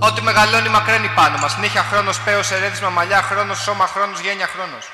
Ό,τι μεγαλώνει μακραίνει πάνω μας. Νύχια χρόνος, πέος, ερέδισμα, μαλλιά χρόνος, σώμα χρόνος, γένια χρόνος.